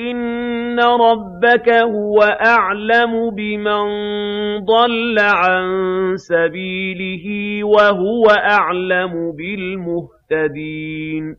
إِنَّ رَبَّكَ هُوَ أَعْلَمُ بِمَن ضَلَّ عَن سَبِيلِهِ وَهُوَ أَعْلَمُ بِالْمُهْتَدِينَ